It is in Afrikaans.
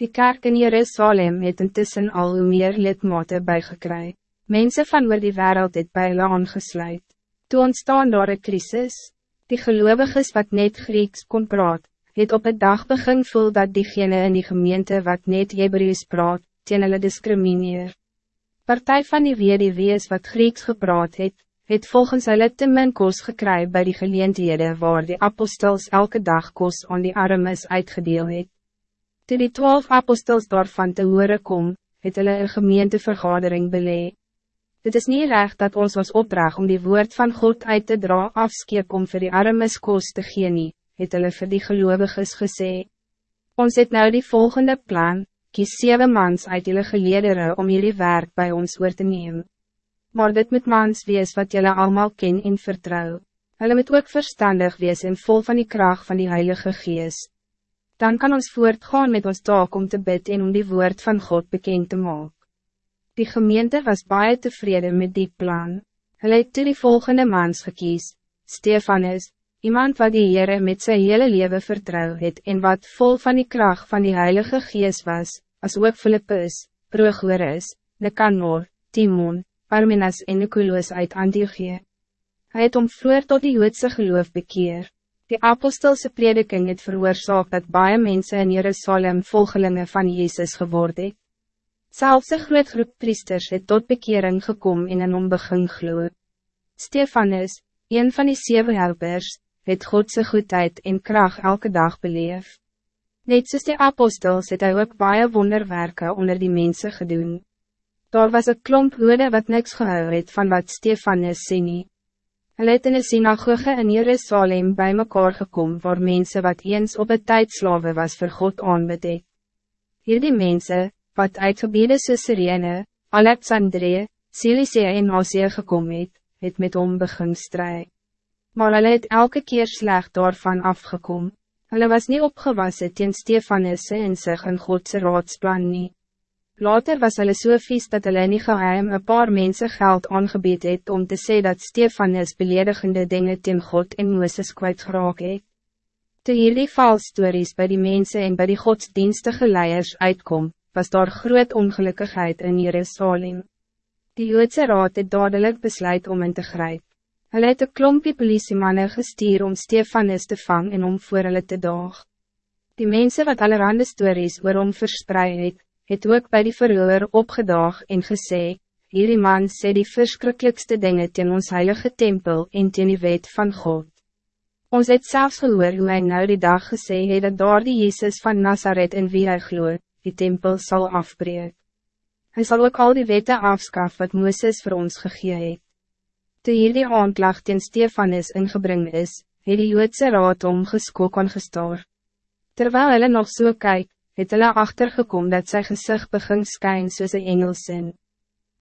Die kerk in Jerusalem het intussen al hoe meer lidmate bijgekry. Mensen van oor die wereld het by hulle aangesluit. Toe ontstaan daar een crisis. Die geloviges wat net Grieks kon praat, het op het dag begin voel dat diegene in die gemeente wat net Hebrews praat, teen hulle discrimineer. Partij van die wees wat Grieks gepraat het, het volgens hulle te min kos gekry by die geleenthede waar die apostels elke dag kos aan die armes uitgedeel het. Toe die twaalf apostels daarvan te horen kom, het hulle een gemeentevergadering belee. Dit is niet recht dat ons was opdraag om die woord van God uit te dra afskeep om vir die armes kos te gee nie, het hulle vir die geloviges gesê. Ons het nou die volgende plan, kies zeven mans uit jullie gelederen om jullie werk bij ons oor te nemen maar dit moet mans wees wat jullie allemaal ken en vertrouw. Hulle moet ook verstandig wees en vol van die kracht van die Heilige Geest. Dan kan ons voortgaan met ons taak om te bid en om die woord van God bekend te maken. Die gemeente was baie tevreden met die plan. Hulle het toe die volgende mans gekies, Stefanus, iemand wat die Heere met zijn hele leven vertrouw het en wat vol van die kracht van die Heilige Geest was, als ook Philippus, Prochorus, Nicanor, Timon, Parmenas en Nicolaas uit Antiochie. Hij het om vroeger tot die Joodse geloof bekeer. Die apostelse prediking het veroorzaak dat baie mensen in Jerusalem volgelingen van Jezus geworden het. Zelfs een groot groep priesters het tot bekering gekomen in een onbegin gloed. Stefanus, een van die zeven helpers, het Godse goedheid en kracht elke dag beleef. Net soos die apostels het hy ook baie wonderwerke onder die mensen gedoen. Daar was een klomp hoede wat niks gehou het van wat Stefanus sê nie. Hulle het in een synagoge in Jerusalem bij mekaar gekom waar mensen wat eens op het tijdslawe was vir God aanbedek. Hierdie mense, wat uit gebiede soos Sirene, Alexandrie, Cilicia en Asie gekom het, het met hom begin strij. Maar hulle het elke keer slecht daarvan afgekom. Hulle was niet opgewassen teen Stefanus en zich een Godse raadsplan niet. Later was hulle so vies dat hulle nie geheim een paar mensen geld aangebied het om te zeggen dat Stefanus beledigende dingen teen God en Mooses kwijt geraak het. Toe hierdie valstories by die mensen en by die godsdienstige leiers uitkom, was daar groot ongelukkigheid in Jerusalem. Die Joodse raad het dadelijk besluit om in te grijpen. Hulle het een klompie politiemannen gestuur om Stefanus te vangen en om voor hulle te daag. Die mensen wat allerhande stories oor hom verspreid het, het ook bij die verhoor opgedaag en gesê, hierdie man sê die verschrikkelijkste dingen ten ons heilige tempel en ten die wet van God. Ons het zelfs gehoor hoe hy nou die dag gesê het dat daar die Jezus van Nazareth in wie hy gloed, die tempel zal afbreek. Hij zal ook al die wette afskaf wat Mooses voor ons gegee het. Toe hierdie aanklag ten Stefanus ingebring is, het die Joodse raad omgeskok en gestoor. Terwijl hulle nog so kyk, het hulle achtergekom dat sy gezicht begin skyn soos een engelsin.